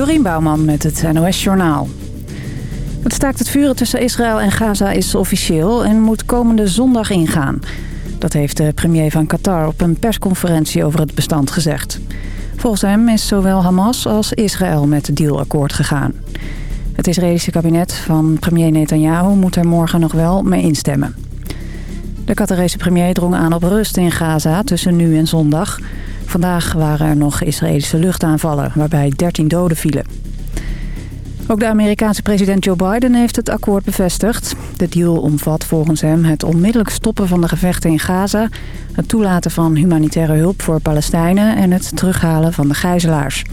Dorien Bouwman met het NOS Journaal. Het staakt het vuren tussen Israël en Gaza is officieel en moet komende zondag ingaan. Dat heeft de premier van Qatar op een persconferentie over het bestand gezegd. Volgens hem is zowel Hamas als Israël met het dealakkoord gegaan. Het Israëlische kabinet van premier Netanyahu moet er morgen nog wel mee instemmen. De Qatarese premier drong aan op rust in Gaza tussen nu en zondag. Vandaag waren er nog Israëlische luchtaanvallen waarbij 13 doden vielen. Ook de Amerikaanse president Joe Biden heeft het akkoord bevestigd. De deal omvat volgens hem het onmiddellijk stoppen van de gevechten in Gaza... het toelaten van humanitaire hulp voor Palestijnen... en het terughalen van de gijzelaars.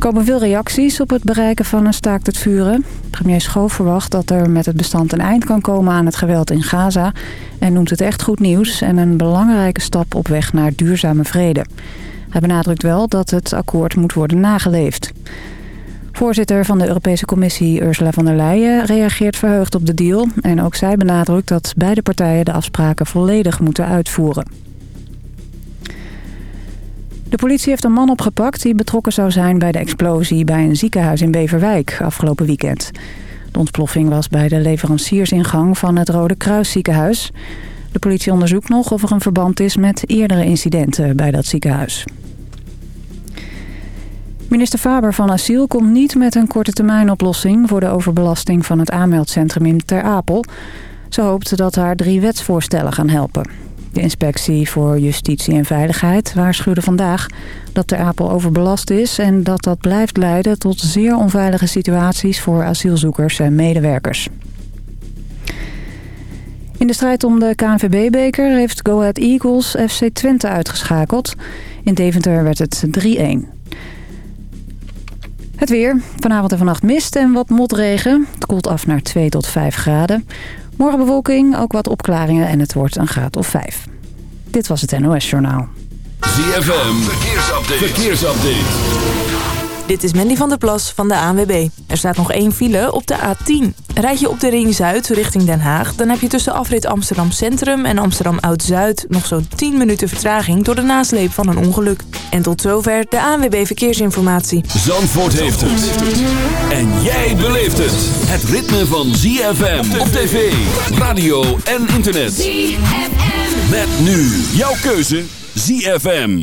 Komen veel reacties op het bereiken van een staakt het vuren. Premier Schoof verwacht dat er met het bestand een eind kan komen aan het geweld in Gaza... en noemt het echt goed nieuws en een belangrijke stap op weg naar duurzame vrede. Hij benadrukt wel dat het akkoord moet worden nageleefd. Voorzitter van de Europese Commissie Ursula von der Leyen reageert verheugd op de deal. En ook zij benadrukt dat beide partijen de afspraken volledig moeten uitvoeren. De politie heeft een man opgepakt die betrokken zou zijn bij de explosie bij een ziekenhuis in Beverwijk afgelopen weekend. De ontploffing was bij de leveranciersingang van het Rode Kruisziekenhuis. De politie onderzoekt nog of er een verband is met eerdere incidenten bij dat ziekenhuis. Minister Faber van Asiel komt niet met een korte termijn oplossing... voor de overbelasting van het aanmeldcentrum in Ter Apel. Ze hoopt dat haar drie wetsvoorstellen gaan helpen. De inspectie voor Justitie en Veiligheid waarschuwde vandaag dat Ter Apel overbelast is... en dat dat blijft leiden tot zeer onveilige situaties voor asielzoekers en medewerkers. In de strijd om de KNVB-beker heeft Go Ahead Eagles FC Twente uitgeschakeld. In Deventer werd het 3-1. Het weer. Vanavond en vannacht mist en wat motregen. Het koelt af naar 2 tot 5 graden. Morgen bewolking, ook wat opklaringen en het wordt een graad of 5. Dit was het NOS Journaal. ZFM. Verkeersupdate. Verkeersupdate. Dit is Mandy van der Plas van de ANWB. Er staat nog één file op de A10. Rijd je op de Ring Zuid richting Den Haag... dan heb je tussen afrit Amsterdam Centrum en Amsterdam Oud-Zuid... nog zo'n 10 minuten vertraging door de nasleep van een ongeluk. En tot zover de ANWB Verkeersinformatie. Zandvoort heeft het. En jij beleeft het. Het ritme van ZFM op tv, radio en internet. ZFM. Met nu jouw keuze ZFM.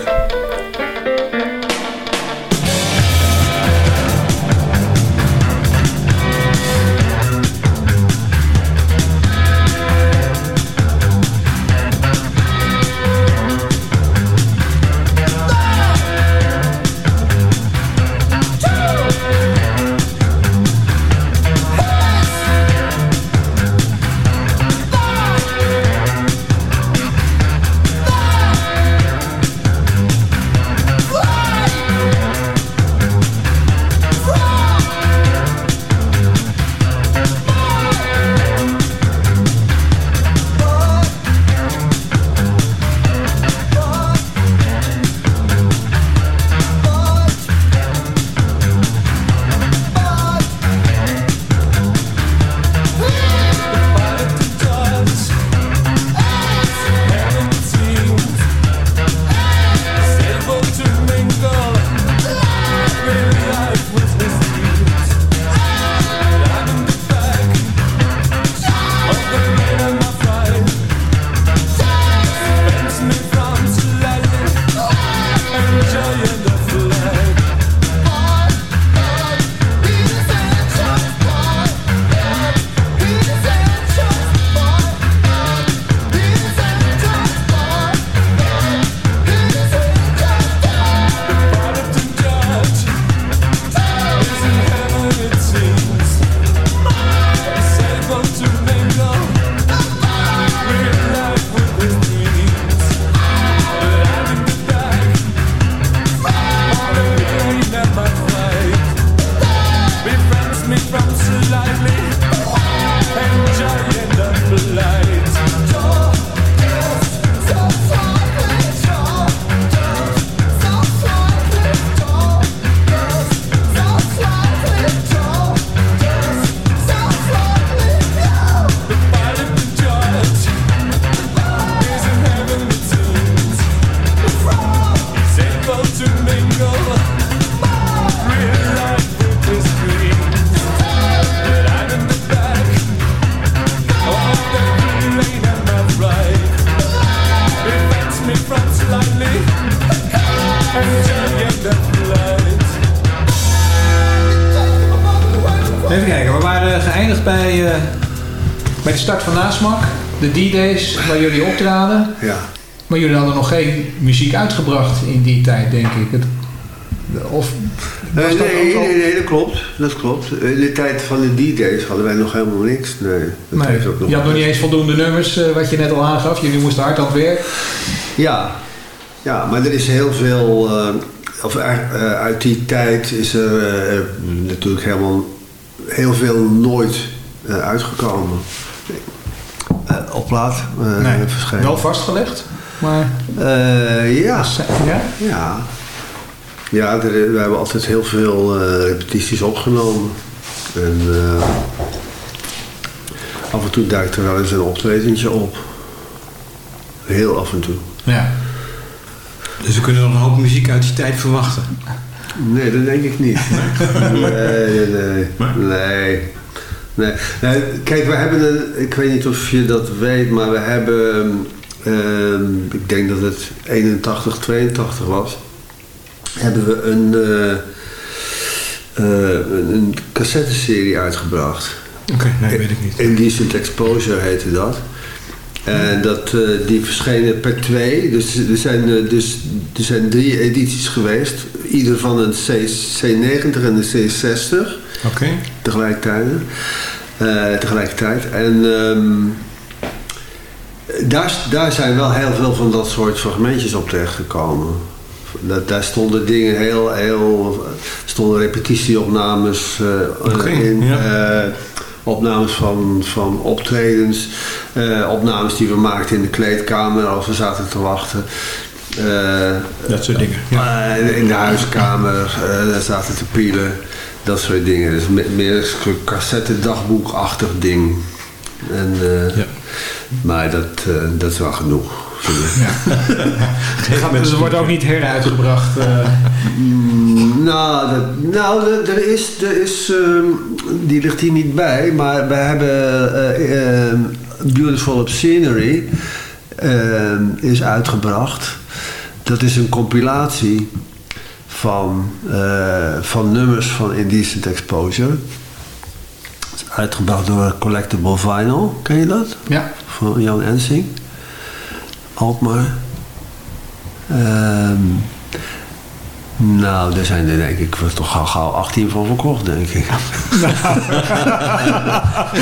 Waar jullie optraden. Ja. Maar jullie hadden nog geen muziek uitgebracht in die tijd, denk ik. Het, of nee, nee, nee, nee, dat klopt. Dat klopt. In de tijd van de D-Days hadden wij nog helemaal niks. Nee, dat nee. heeft ook nog je had nog niet eens voldoende nummers, uh, wat je net al aangaf. Jullie moesten hard aan het werk. Ja, ja maar er is heel veel... Uh, of uh, uit die tijd is er natuurlijk helemaal heel veel nooit uitgekomen. Op plaat nee, verschenen. Wel vastgelegd, maar... ja. ja. Ja. Ja, er, we hebben altijd heel veel uh, repetities opgenomen. En uh, af en toe duikt er wel eens een optredentje op. Heel af en toe. Ja. Dus we kunnen nog een hoop muziek uit die tijd verwachten? Nee, dat denk ik niet. nee, nee, nee. nee. Nee. nee. Kijk, we hebben een, ik weet niet of je dat weet, maar we hebben, uh, ik denk dat het 81, 82 was hebben we een, uh, uh, een cassetteserie uitgebracht. Oké, okay, nee, weet ik niet. Indecent Exposure heette dat. En dat, uh, die verschenen per twee. Dus er zijn, dus, er zijn drie edities geweest. Ieder van een C, C90 en een C60. Oké. Okay. Tegelijkertijd. tegelijkertijd. En um, daar, daar zijn wel heel veel van dat soort fragmentjes op terechtgekomen. Dat, daar stonden dingen heel, heel, stonden repetitieopnames uh, okay, in, ja. uh, opnames van, van optredens, opnames die we maakten in de kleedkamer als we zaten te wachten. dat soort dingen. Ja. in de huiskamer, daar zaten te pielen, dat soort dingen. Dus meer een cassette dagboekachtig ding. En, ja. Maar dat, dat is wel genoeg. Ja. dus er wordt ook niet heruitgebracht? Uh... Mm, nou, dat, nou, er is, er is uh, die ligt hier niet bij, maar we hebben uh, Beautiful Scenery is uitgebracht. Dat is een compilatie van, van nummers van Indecent Exposure. Het is uitgebracht door Collectible Vinyl, ken je dat? Ja. Van Jan Ensing. Alkmaar. Um, nou, daar zijn er denk ik toch al gauw 18 van verkocht, denk ik.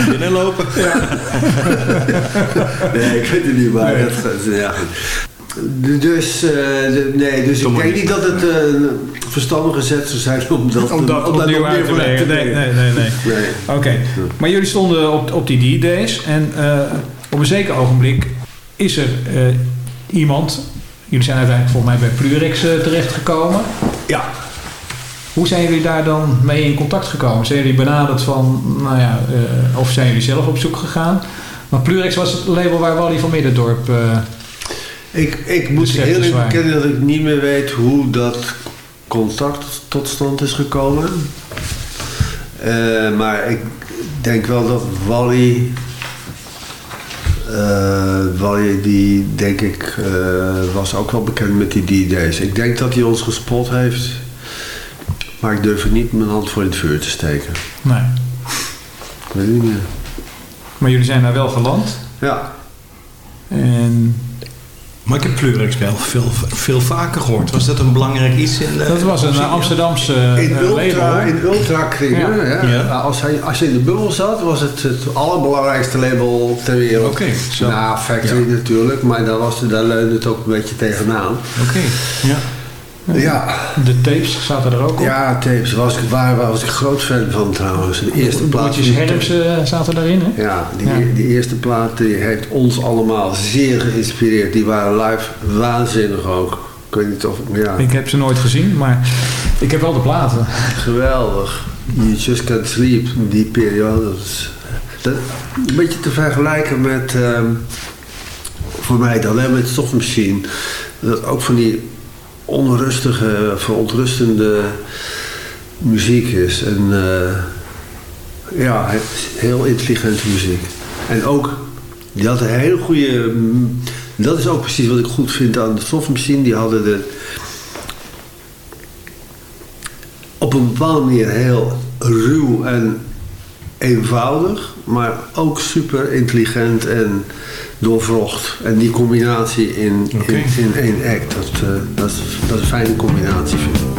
Binnenlopen. Ja. nee, ik weet het niet, maar Nee. dat, ja. Dus, uh, de, nee, dus ik denk niet dat het uh, een verstandige zet zou zijn om dat, Om dat om dat opnieuw uit te brengen. Nee, nee, nee. nee. Nee. Oké, maar jullie stonden op, op die D-Days en uh, op een zeker ogenblik is er uh, iemand, jullie zijn uiteindelijk volgens mij bij Plurix uh, terechtgekomen. Ja. Hoe zijn jullie daar dan mee in contact gekomen? Zijn jullie benaderd van, nou ja, uh, of zijn jullie zelf op zoek gegaan? Maar Plurix was het label waar Wally van Middendorp... ik, ik moet heel even bekennen dat ik niet meer weet hoe dat contact tot stand is gekomen. maar ik denk wel dat Wally uh, Wally die denk ik uh, was ook wel bekend met die D-Days. Ik denk dat hij ons gespot heeft. Maar ik durf er niet mijn hand voor in het vuur te steken. Nee. Ik weet niet meer. Maar jullie zijn daar wel geland? Ja. En... Maar ik heb Plurix wel veel, veel vaker gehoord. Was dat een belangrijk iets? In, uh, dat was een uh, Amsterdamse in ultra, label. In ultra-kringen. Ja. Ja. Ja. Als, hij, als je in de bubbel zat, was het het allerbelangrijkste label ter wereld. Oké. Okay, Na Factory natuurlijk, maar daar, was, daar leunde het ook een beetje tegenaan. Oké, okay. ja. Ja. De tapes zaten er ook op? Ja, tapes. Was ik, waar was ik groot fan van trouwens. De eerste plaat. Broertjes Herms uh, zaten daarin, hè? Ja, die, ja. die eerste plaat die heeft ons allemaal zeer geïnspireerd. Die waren live waanzinnig ook. Ik weet niet of... Ja. Ik heb ze nooit gezien, maar ik heb wel de platen. Geweldig. You Just Can't Sleep, die periode. Dat is, dat, een beetje te vergelijken met... Um, voor mij dan, hè, met Soft Machine. Dat ook van die onrustige, verontrustende muziek is. En uh, ja, heel intelligente muziek. En ook, die had een hele goede... Dat is ook precies wat ik goed vind aan de Soft Machine. Die hadden de... Op een bepaalde manier heel ruw en eenvoudig, maar ook super intelligent en doorvrocht. En die combinatie in, in, in één act, dat, eh, dat, dat is een fijne combinatie vind ik.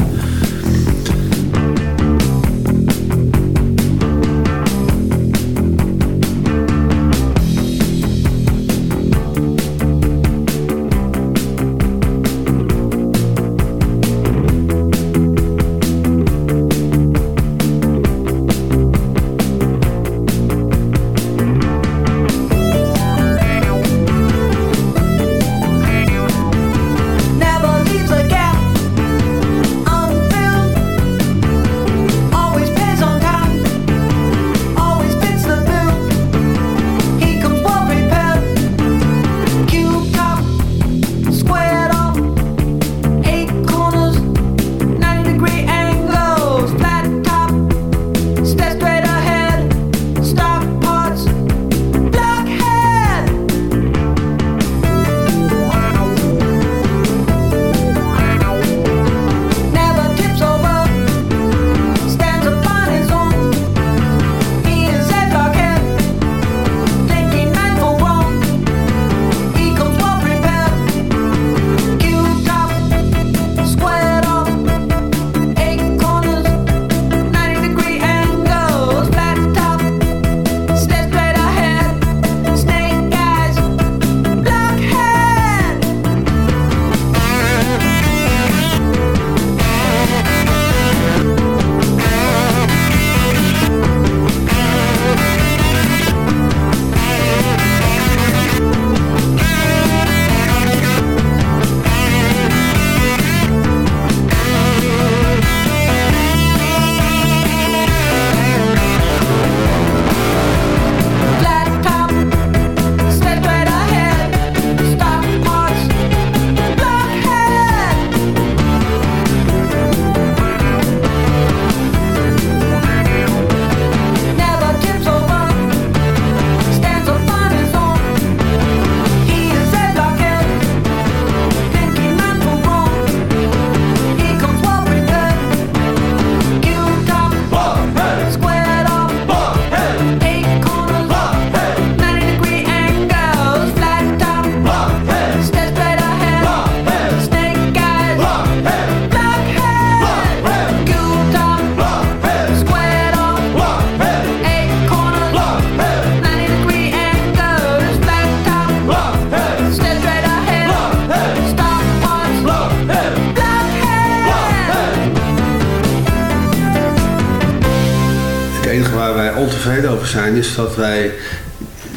Zijn is dat wij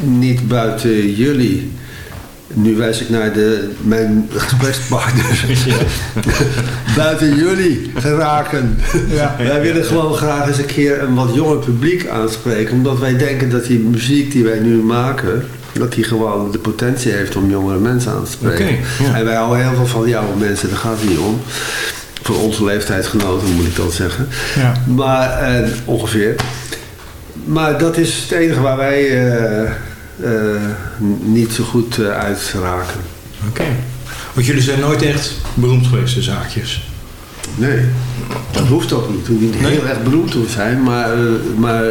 niet buiten jullie, nu wijs ik naar de, mijn gesprekspartner, buiten jullie geraken. Wij willen gewoon graag eens een keer een wat jonger publiek aanspreken, omdat wij denken dat die muziek die wij nu maken, dat die gewoon de potentie heeft om jongere mensen aan te spreken. Oké, ja. En wij houden heel veel van die oude mensen, daar gaat het niet om. Voor onze leeftijdsgenoten moet ik dat zeggen. Ja. Maar eh, ongeveer. Maar dat is het enige waar wij eh, eh, niet zo goed eh, uit raken. Oké. Want jullie zijn nooit echt beroemd geweest, de zaakjes. Nee, dat hoeft ook niet. Hoeven niet Nee? heel erg beroemd te zijn, maar, maar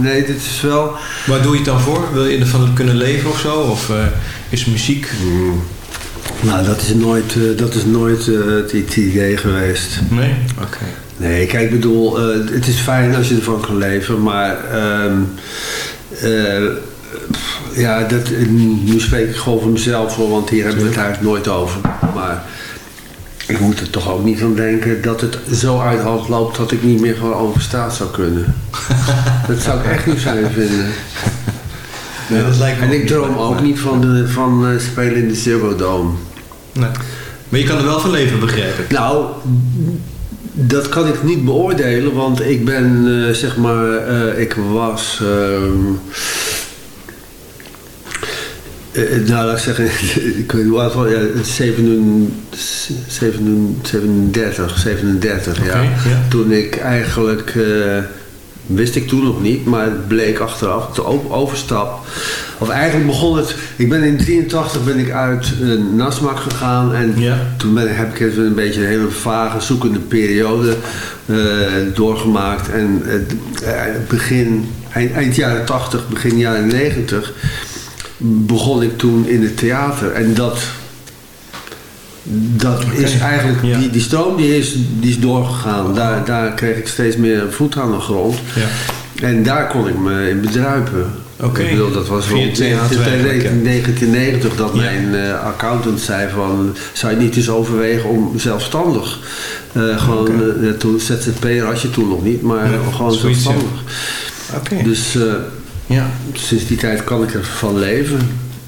nee, dit is wel... Waar doe je het dan voor? Wil je ervan kunnen leven of zo? Of is muziek... Nou, dat is nooit, dat is nooit het, het idee geweest. Nee? Oké. Nee, kijk, ik bedoel, eh, het is fijn als je ervan kan leven, maar ehm, eh, pff, ja, dat, nu spreek ik gewoon voor mezelf, hoor, want hier hebben we het eigenlijk nooit over. Maar ik moet er toch ook niet aan denken dat het zo uit hand loopt dat ik niet meer gewoon over straat zou kunnen. dat zou ik echt niet fijn vinden. Nee, dat lijkt me En ik droom ook niet van, de, van eh, spelen in de Zero Dome. Nee. Maar je kan er wel van leven, begrijp ik. Nou, dat kan ik niet beoordelen, want ik ben, eh, zeg maar, eh, ik was. ehm, eh, nou, laat ik zeggen, ik weet niet hoe oud was, ja, 37, 37, 37 ja. Ja. Toen ik eigenlijk Wist ik toen nog niet, maar het bleek achteraf, de overstap. Of eigenlijk begon het, ik ben in 83 ben ik uit uh, Nasmak gegaan en Ja. toen ben, heb ik even een beetje een hele vage, zoekende periode eh, doorgemaakt. En eh, begin, eind, eind jaren 80, begin jaren 90 begon ik toen in het theater. En dat, dat is eigenlijk, ja. die, die stroom die is, die is doorgegaan. Daar, daar kreeg ik steeds meer voet aan de grond. Ja. En daar kon ik me in bedruipen. Oké. Ik bedoel, dat was rond het theater eigenlijk, ja. 1990 dat Ja. mijn eh, accountant zei van... zou je niet eens overwegen om zelfstandig... eh, gewoon, Oké. eh, toen ZZP'er had je toen nog niet, maar gewoon zelfstandig. Oké. Dus ja. sinds die tijd kan ik ervan leven.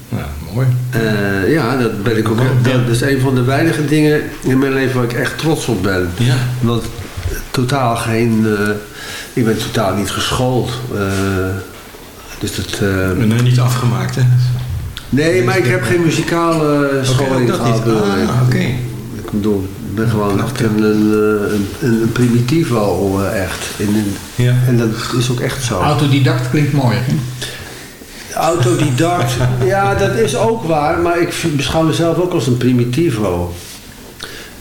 ja, mooi. Eh, ja, dat ben ik ook. Ja. Dat is een van de weinige dingen in mijn leven waar ik echt trots op ben. Ja. Want totaal geen. eh, ik ben totaal niet geschoold. Eh, dus dat. eh, En uh, niet afgemaakt, hè? nee, maar ik heb geen muzikale scholing gehad. Ah, ik. oké. Ik bedoel, ik ben gewoon Knap, echt ja. een, een, een, primitief al echt. In, in- Ja. en dat is ook echt zo. Autodidact klinkt mooi. Hè? Autodidact, ja, dat is ook waar, maar ik beschouw mezelf ook als een primitivo.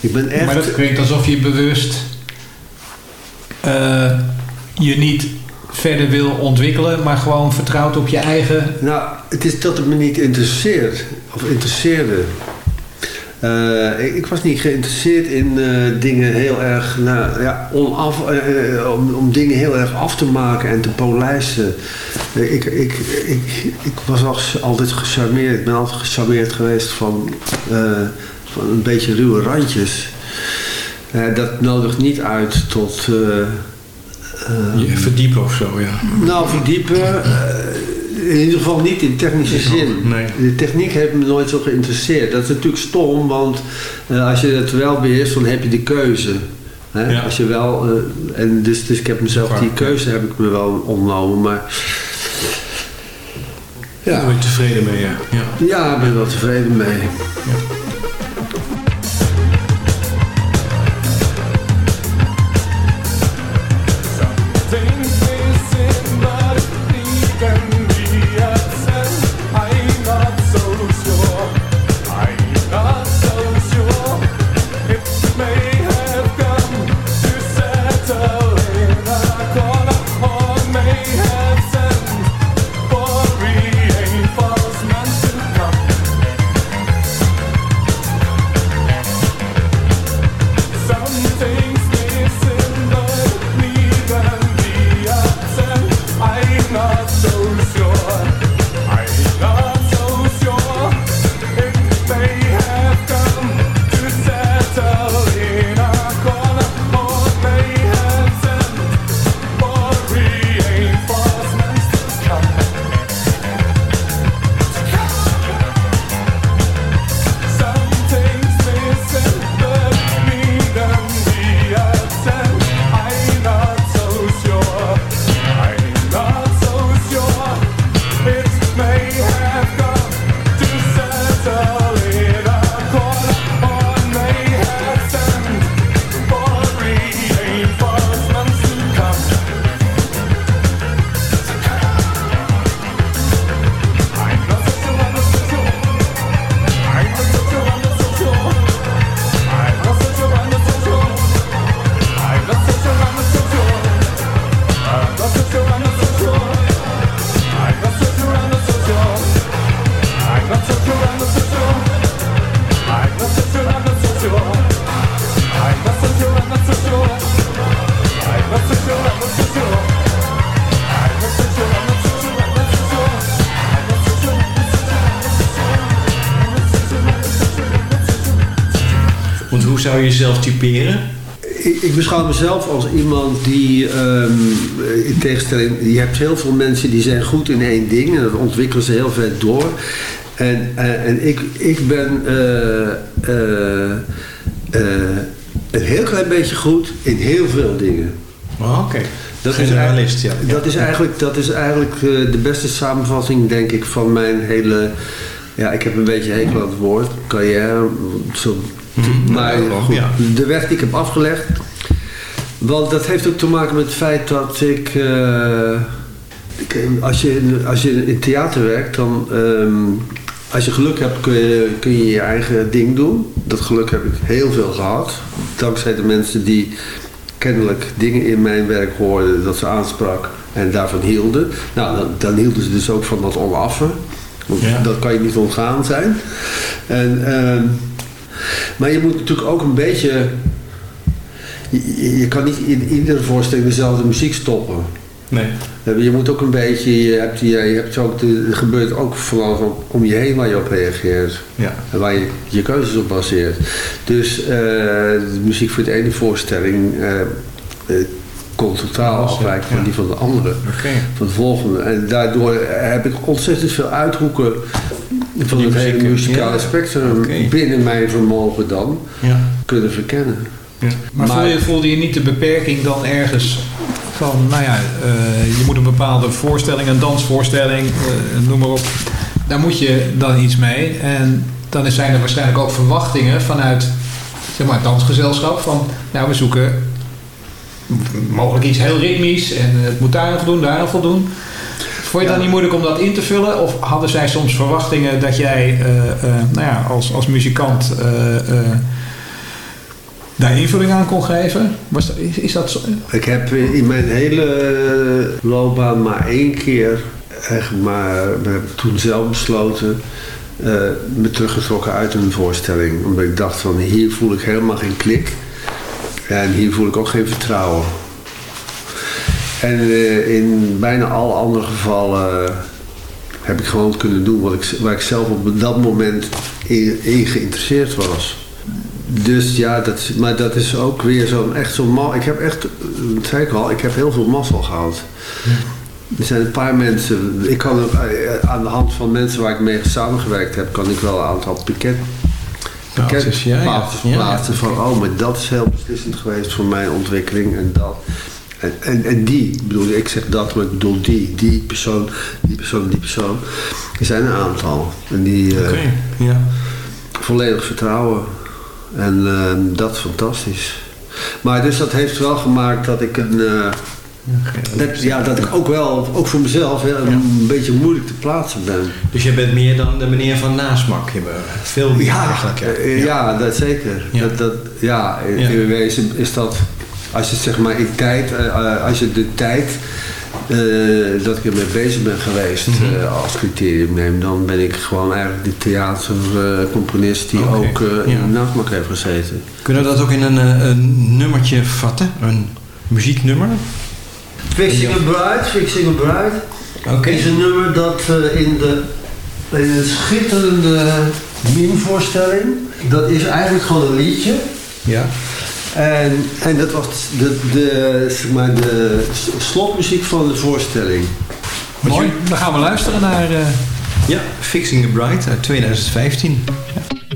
Ik ben echt. Maar dat klinkt alsof je bewust eh, je niet verder wil ontwikkelen, maar gewoon vertrouwt op je eigen. Nou, het is dat het me niet interesseert, of interesseerde. Eh, ik, ik was niet geïnteresseerd in eh, dingen heel erg, nou, ja, onaf, eh, om, om dingen heel erg af te maken en te polijsten. Ik, ik, ik, ik was al, altijd gecharmeerd, ik ben altijd gecharmeerd geweest van, van een beetje ruwe randjes. Dat nodigt niet uit tot... Je verdiepen of zo, ja. nou, verdiepen. In ieder geval niet in technische zin. nee. De techniek heeft me nooit zo geïnteresseerd. Dat is natuurlijk stom, want eh, als je het wel beheerst, dan heb je de keuze. Hè? Ja. Als je wel, eh, en dus, dus ik heb mezelf die ja. keuze heb ik me wel ontnomen, maar Daar ja, ben je tevreden mee, ja. ja. ja, ik ben wel tevreden mee. Want hoe zou je jezelf typeren? Ik, ik beschouw mezelf als iemand die, ehm, in tegenstelling, je hebt heel veel mensen die zijn goed in één ding en dat ontwikkelen ze heel ver door. En, eh, en ik, ik ben eh, eh, een heel klein beetje goed in heel veel dingen. Oh, Oké. Dat Generalist, is, ja. eigenlijk- Dat is eigenlijk, dat is eigenlijk de beste samenvatting, denk ik, van mijn hele... Ja, ik heb een beetje hekel aan het woord, carrière. Zo, Mhm, maar ja, goed, ja. de weg die ik heb afgelegd... Want dat heeft ook te maken met het feit dat ik... eh, ik- als, je in, als je in theater werkt, dan... ehm, als je geluk hebt, kun je, kun je je eigen ding doen. Dat geluk heb ik heel veel gehad. Dankzij de mensen die kennelijk dingen in mijn werk hoorden dat ze aansprak en daarvan hielden. Nou, dan, dan hielden ze dus ook van dat onaffe. Want Ja. dat kan je niet ontgaan zijn. En, ehm, maar je moet natuurlijk ook een beetje... Je, kan niet in iedere voorstelling dezelfde muziek stoppen. Nee. Je moet ook een beetje, je hebt, je, hebt ook er gebeurt ook van alles om, je heen waar je op reageert. Ja. En waar je je keuzes op baseert. Dus eh, de muziek voor de ene voorstelling eh, eh, kon totaal afwijken ja. van die van de andere. Oké. Van de volgende. En daardoor heb ik ontzettend veel uithoeken van het hele muzikale ja. spectrum binnen mijn vermogen dan Ja. kunnen verkennen. ja. Maar, Maar- voelde, je, voelde je niet de beperking dan ergens van, nou ja, eh, je moet een bepaalde voorstelling, een dansvoorstelling, eh, noem maar op. Daar moet je dan iets mee. En dan zijn er waarschijnlijk ook verwachtingen vanuit zeg maar, het dansgezelschap van, nou we zoeken mogelijk iets heel ritmisch en het moet daar aan voldoen, daar aan voldoen. Vond je dat niet moeilijk om dat in te vullen? Of hadden zij soms verwachtingen dat jij eh, eh, nou ja, als, als muzikant eh, daar invulling aan kon geven? Was dat, is, is dat zo? Ik heb in mijn hele loopbaan maar één keer, echt maar, we hebben toen zelf besloten, me teruggetrokken uit een voorstelling. Omdat ik dacht van hier voel ik helemaal geen klik. En hier voel ik ook geen vertrouwen. En eh, in bijna alle andere gevallen heb ik gewoon kunnen doen wat ik, waar ik zelf op dat moment in, in geïnteresseerd was. Dus ja, dat, maar dat is ook weer zo'n echt zo'n mal. Ik heb echt, dat zei ik al, ik heb heel veel mazzel gehad. Er zijn een paar mensen, ik kan eh, aan de hand van mensen waar ik mee samengewerkt heb, kan ik wel een aantal piket, Paaltjes, ja, ja. Ja, van, oh, maar dat is heel beslissend geweest voor mijn ontwikkeling en dat. En, en, en die, ik bedoel, ik zeg dat, maar ik bedoel die, die persoon, die persoon, die persoon. Er zijn een aantal. En die, eh, Oké. Ja. volledig vertrouwen. En eh, dat is fantastisch. Maar dus dat heeft wel gemaakt dat ik een... eh, dat, ja, dat ik ook wel, ook voor mezelf, hè, een beetje moeilijk te plaatsen ben. Dus je bent meer dan de meneer van Nasmak. Je veel meer eigenlijk. eh, ja, dat zeker. Ja. Dat, dat, ja, in, Ja. in wezen is dat, als je zeg maar in tijd, eh, eh, als je de tijd eh, dat ik ermee bezig ben geweest Mhm. eh, als criterium neemt, dan ben ik gewoon eigenlijk die theatercomponist die ook eh, in ja. de nachtmak heeft gezeten. Kunnen we dat ook in een, eh, een nummertje vatten? Een muzieknummer? Fixing a Bride, Fixing a Bride Oké. is een nummer dat eh, in, de, in een schitterende meme-voorstelling, dat is eigenlijk gewoon een liedje. Ja. En, en dat was de, de, zeg maar de slotmuziek van de voorstelling. Mooi, dan gaan we luisteren naar... eh, Ja, Fixing a Bride uit 2015. Fixing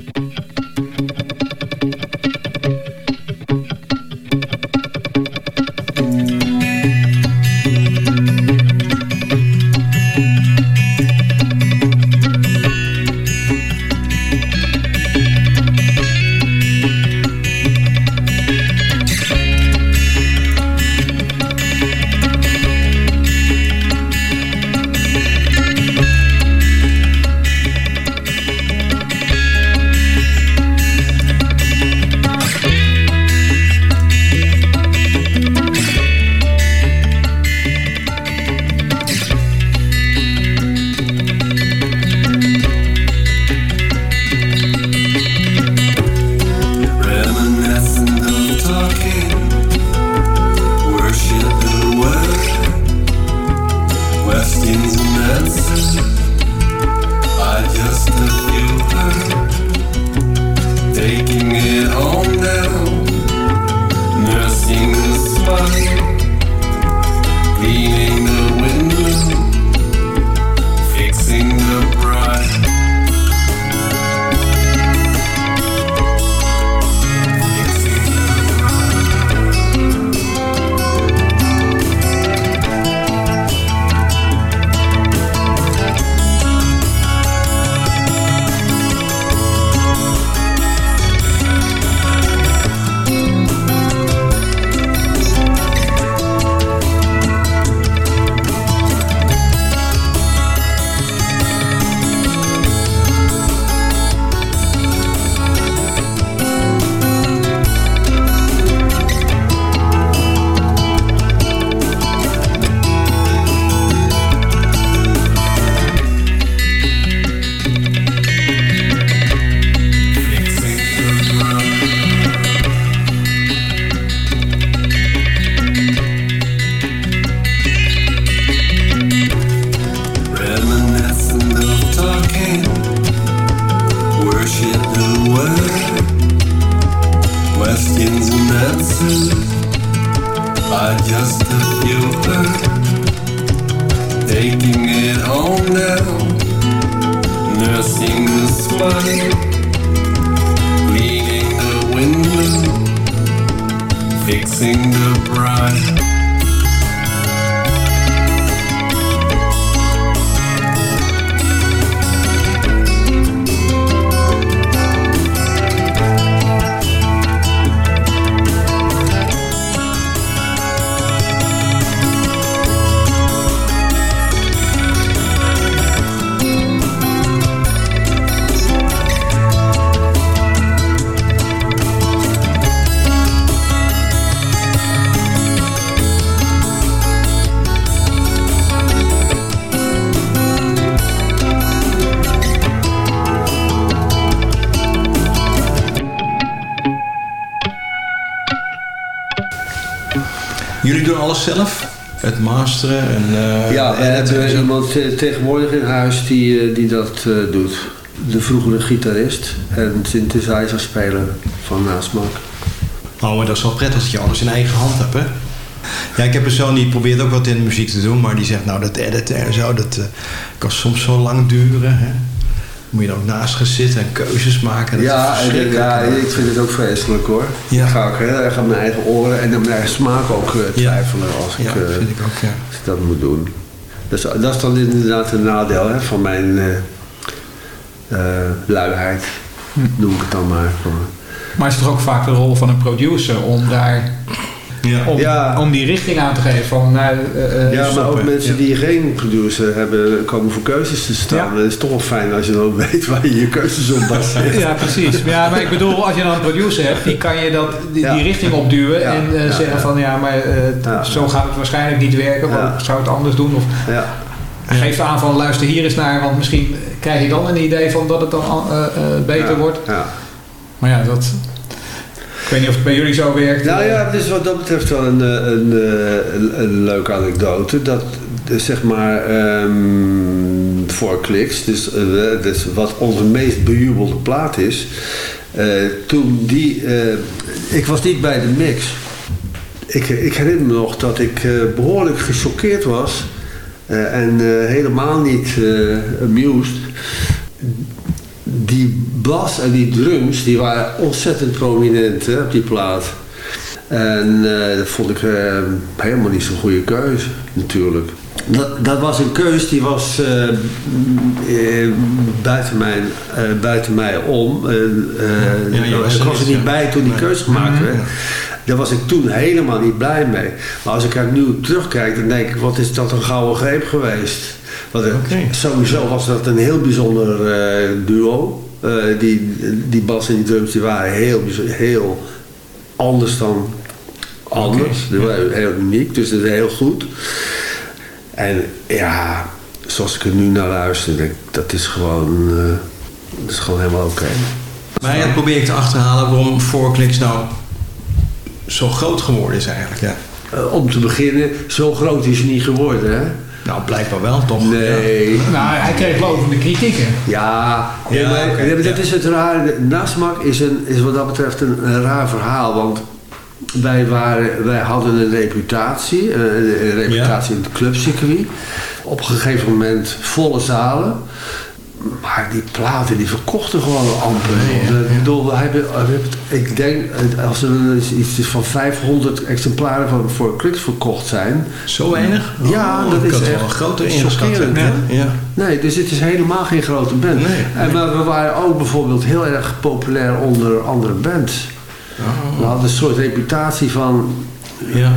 alles zelf? Het masteren en... eh, Ja, en hebben zo? iemand eh, tegenwoordig in huis die, eh, die dat doet. De vroegere gitarist en synthesizer speler van Nasmak. Oh, maar dat is wel prettig als je alles in eigen hand hebt, hè? Ja, ik heb een zoon die probeert ook wat in de muziek te doen, maar die zegt nou dat editen en zo, dat kan soms zo lang duren. Hè? Moet je er ook naast gaan zitten en keuzes maken. Dat Ja, is en, verschrikkelijk. ja, ik vind het ook vreselijk hoor. Ja. Ik ga ook heel erg aan mijn eigen oren en aan mijn eigen smaak ook eh, twijfelen als ik, Ja, eh, vind ik ook, ja. als ik dat moet doen. Dus, dat is dan inderdaad een nadeel hè, van mijn eh eh, luiheid, noem ik het dan maar. Maar is het toch ook vaak de rol van een producer om daar om, Ja. om die richting aan te geven van nou, eh, eh, Ja, maar ook mensen Ja. die geen producer hebben, komen voor keuzes te staan. Het is toch wel fijn als je dan weet waar je je keuzes op baseert. Ja, precies. Ja, maar ik bedoel, als je dan een producer hebt, die kan je dat, die, Ja. die richting opduwen Ja, en eh, ja, zeggen ja. van ja, maar eh, zo gaat het waarschijnlijk niet werken, want ik zou het anders doen. Of Ja. geef aan van luister hier eens naar, want misschien krijg je dan een idee van dat het dan eh, eh, beter Ja, wordt. Ja. Maar ja, dat. Weet niet of het bij jullie zo werkt. Nou ja, het is wat dat betreft wel een, eh, eh, een, een leuke anekdote. Dat eh, zeg maar ehm, voor kliks, dus, dus wat onze meest bejubelde plaat is. toen die, ik was niet bij de mix. Ik, ik herinner me nog dat ik eh, behoorlijk gechoqueerd was. en helemaal niet amused die bas en die drums, die waren ontzettend prominent hè, op die plaat. En eh, dat vond ik eh, helemaal niet zo'n goede keuze, natuurlijk. Dat, dat was een keus die was eh, buiten, mijn, buiten mij om. Ja, ik was er niet, ja. bij toen die keuze gemaakt Mhm. werd. Daar was ik toen helemaal niet blij mee. Maar als ik er nu terugkijk, dan denk ik, wat is dat een gouden greep geweest. Want, Sowieso was dat een heel bijzonder duo. Eh, die, die bas en die drums die waren heel, heel anders dan anders. Die waren heel uniek, dus dat is heel goed. En ja, zoals ik er nu naar luister, denk dat is gewoon, eh, dat is gewoon helemaal oké. Maar ja, probeer ik te achterhalen waarom Voorkliks nou zo groot geworden is eigenlijk. Ja. Eh, om te beginnen, zo groot is hij niet geworden, hè? Nou, blijkbaar wel, toch? Nee. Nou, hij kreeg lovende kritieken. Ja, Ja, maar, maar dat ja. is het rare. Nasmak is, een, is wat dat betreft een, een raar verhaal. Want wij, waren, wij hadden een reputatie, eh, een, een reputatie in het clubcircuit. Op een gegeven moment volle zalen. Maar die platen die verkochten gewoon amper. Ik bedoel, we hebben, we hebben ik denk, eh, als er iets van 500 exemplaren van voor Cliks verkocht zijn. Zo weinig? Ja, Oh, dat is echt een hebben. hè? Ja. Nee, dus het is helemaal geen grote band. Nee, en, maar we waren ook bijvoorbeeld heel erg populair onder andere bands. We hadden een soort reputatie van... Ja.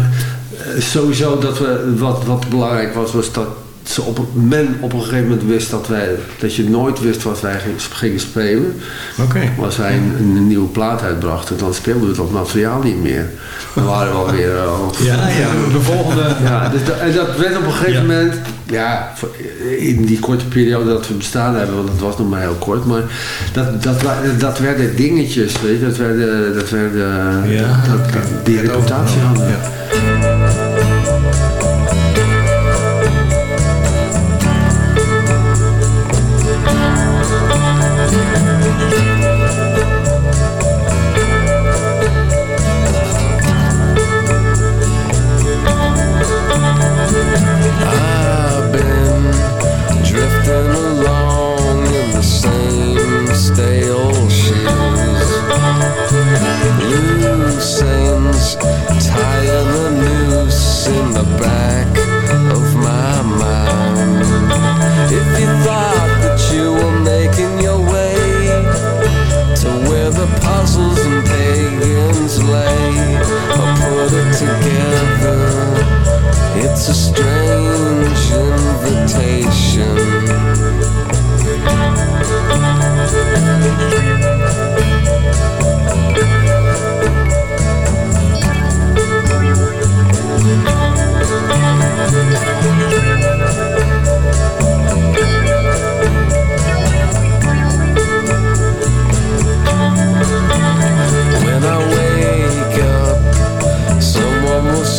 eh, sowieso dat we... Wat, wat belangrijk was, was dat ze op, men op een gegeven moment wist dat wij... Dat je nooit wist wat wij ging- gingen spelen. Oké. Maar Als wij een, een nieuwe plaat uitbrachten, dan speelden we dat materiaal niet meer. Dan waren we alweer... al- Ja, ja. De volgende. ja, dus dat, en dat werd op een gegeven moment, ja, voor- in die korte periode dat we bestaan hebben, want dat was nog maar heel kort, maar dat, dat, dat werden dingetjes, weet je, dat werden, dat werden, Ja, dat, dat- die reputatie hadden. I've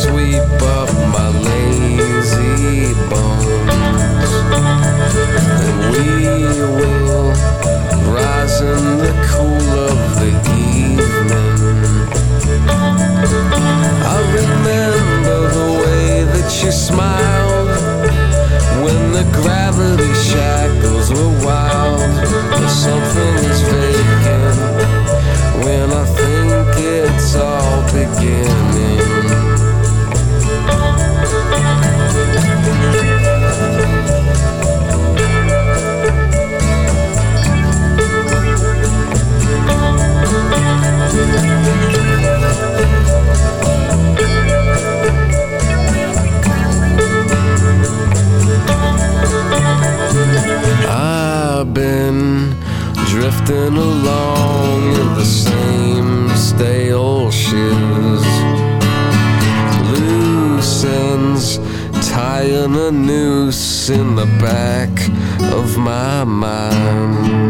sweep up my lazy bones, and we will rise in the cool of the evening. I remember the way that you smiled when the gravity shackles were wild. But something is vacant when I think it's all beginning. Drifting along in the same stale shiz. Loose ends tying a noose in the back of my mind.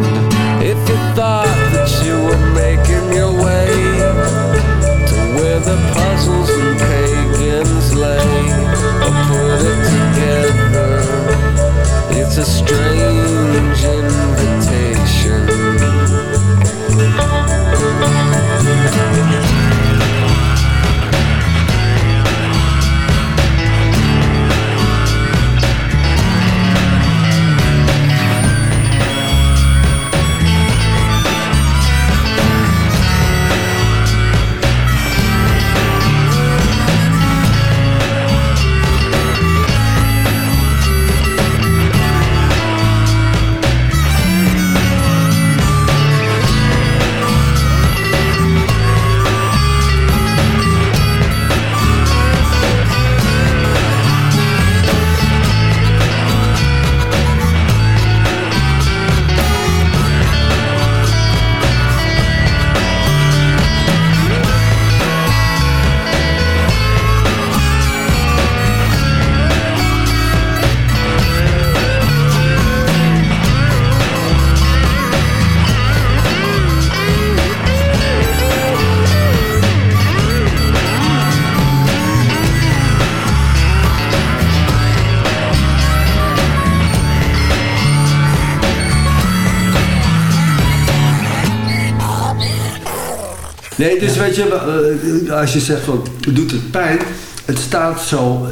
Nee, dus weet je, eh, als je zegt van, doet het pijn? Het staat zo,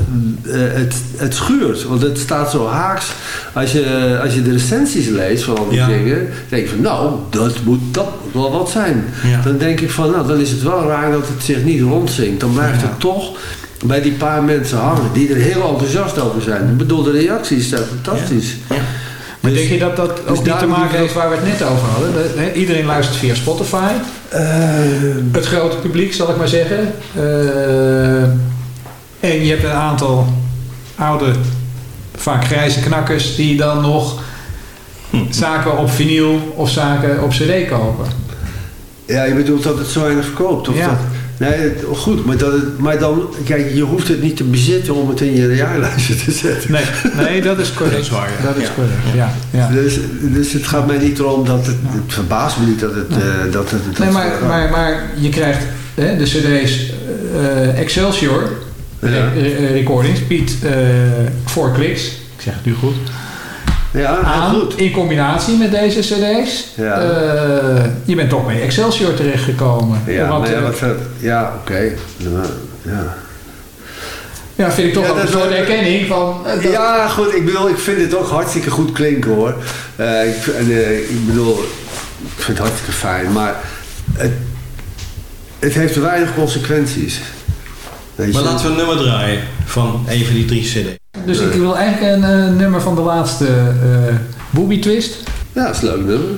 eh, het, het schuurt, want het staat zo haaks. Als je, als je de recensies leest van al die Ja. dingen, denk je van, nou, dat moet, dat moet wel wat zijn. Ja. Dan denk ik van, nou, dan is het wel raar dat het zich niet rondzinkt. Dan blijft het toch bij die paar mensen hangen, die er heel enthousiast over zijn. Ik bedoel, de reacties zijn fantastisch. Maar Dus- denk je dat dat ook dus niet daar te maken heeft waar we het net over hadden? Iedereen luistert via Spotify. het grote publiek, zal ik maar zeggen. Eh, en je hebt een aantal oude, vaak grijze knakkers... die dan nog zaken op vinyl of zaken op cd kopen. Ja, je bedoelt dat het zo weinig verkoopt? Of Ja. dat, nee, goed, maar, dat maar dan, kijk, je hoeft het niet te bezitten om het in je jaarlijstje te zetten. Nee, nee dat is correct. Dat is waar, ja. Dat is correct, ja. ja. Dus, dus het gaat mij niet erom dat het, het verbaast me niet dat het, eh, dat het, dat Nee, maar, maar, maar je krijgt hè, de cd's eh, Excelsior Ja. re- re- recordings, Piet eh voor kliks, ik zeg het nu goed, ja, aan goed. in combinatie met deze cd's. Ja. Eh, je bent toch bij Excelsior terechtgekomen. Ja, Want, ja, eh, wat, ja oké. Ja, ja. ja, vind ik toch Ja, dat een soort wel- erkenning van... eh, dat- Ja, goed, ik bedoel, ik vind het ook hartstikke goed klinken hoor. Ik, ik bedoel, ik vind het hartstikke fijn, maar het, het heeft weinig consequenties. Weet Maar je? laten we een nummer draaien van een van die drie cd's. Dus ik wil eigenlijk een eh, nummer van de laatste eh Booby Twist. Ja, dat is een leuk nummer.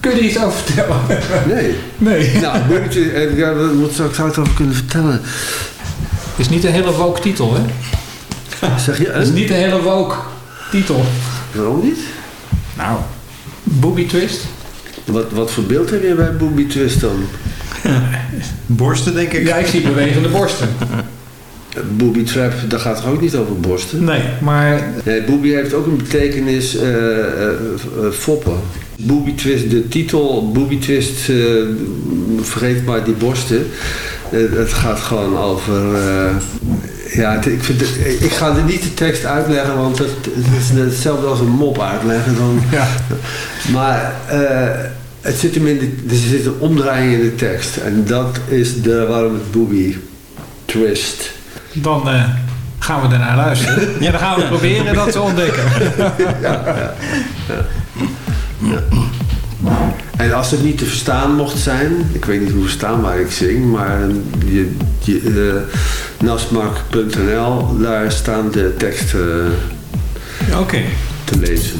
Kun je er iets over vertellen? Nee. Nee. Nou, Boertje, eh, ja, wat zou ik zou het over kunnen vertellen? is niet een hele woke titel, hè? Zeg je, Het is niet een hele woke titel. waarom niet? Nou, Booby Twist. Wat, wat voor beeld heb je bij Booby Twist dan? Borsten, denk ik. Ja, ik zie bewegende borsten. Booby Trap, daar gaat het ook niet over borsten. Nee, maar Nee, booby heeft ook een betekenis eh, eh, eh, foppen. Booby Twist, de titel Booby Twist, eh, vergeet maar die borsten. Het gaat gewoon over... eh, ja, het- ik, vind het- ik ga er niet de tekst uitleggen, want het, het is hetzelfde als een mop uitleggen. Dan, ja. maar eh, het zit hem in de, er zit een omdraaiing in de tekst. En dat is de, waarom het Booby Twist. dan eh, gaan we ernaar luisteren. Ja, dan gaan we proberen dat te ontdekken. En als het niet te verstaan mocht zijn, ik weet niet hoe verstaanbaar ik zing, maar je, je, eh, nasmark.nl, daar staan de teksten Oké. te lezen.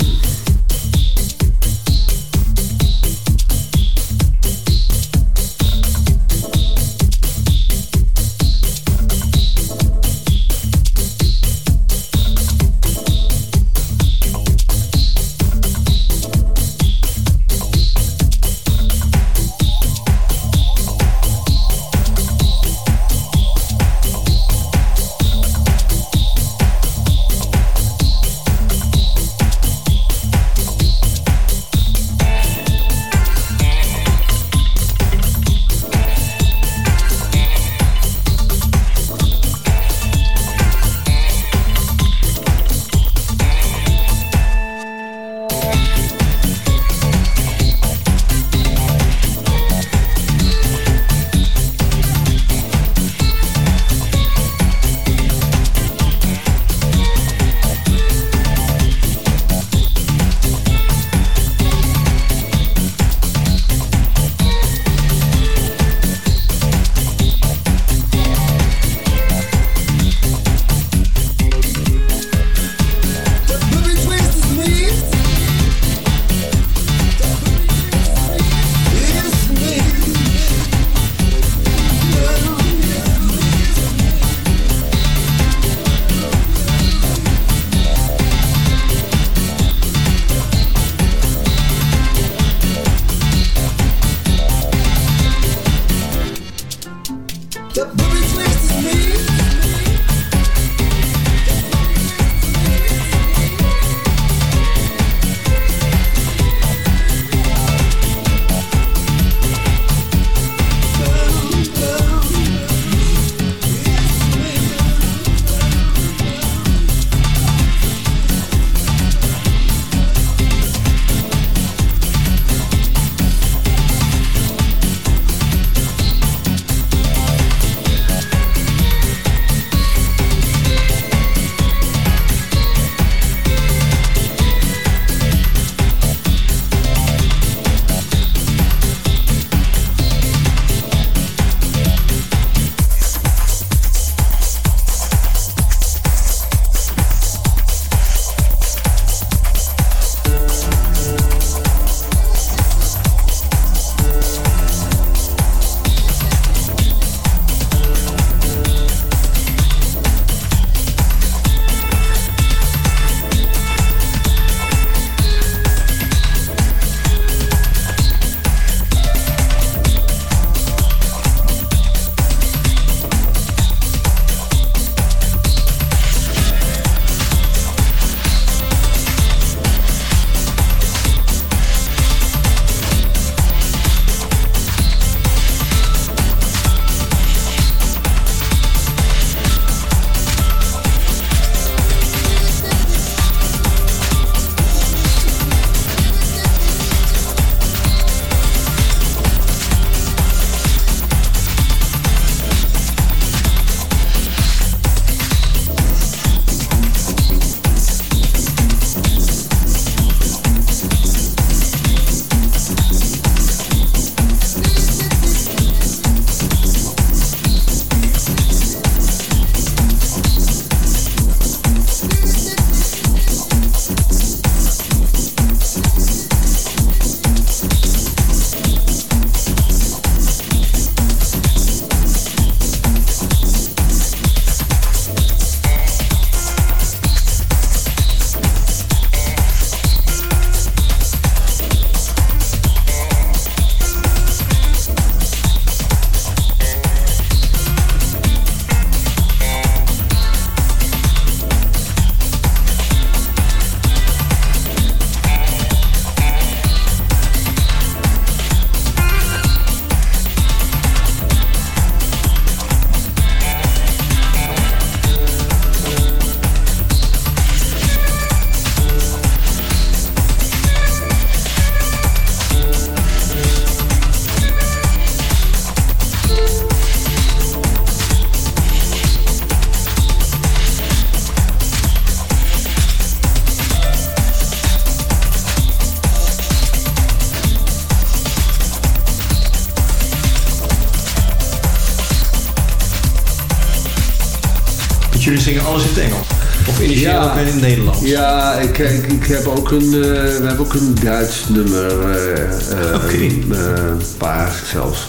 Ja, ik, ik, ik heb ook een, eh, we hebben ook een Duits nummer. eh, eh, Oké. eh, Een paar zelfs.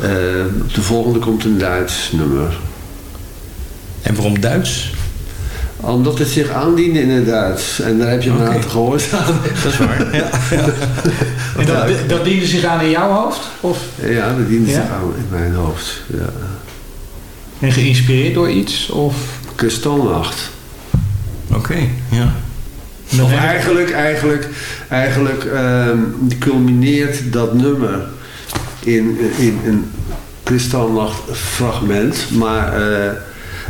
Eh, op de volgende komt een Duits nummer. En waarom Duits? Omdat het zich aandiende in het Duits. En daar heb je een Oké. aantal gehoord. Dat is waar. Ja. En dat, dat diende zich aan in jouw hoofd? Of, Ja, dat diende zich aan in mijn hoofd. Ja. en geïnspireerd door iets? Of, Kristalnacht. Oké, ja. Of eigenlijk, eigenlijk, eigenlijk ehm, culmineert dat nummer in, in een kristalnacht fragment. Maar eh,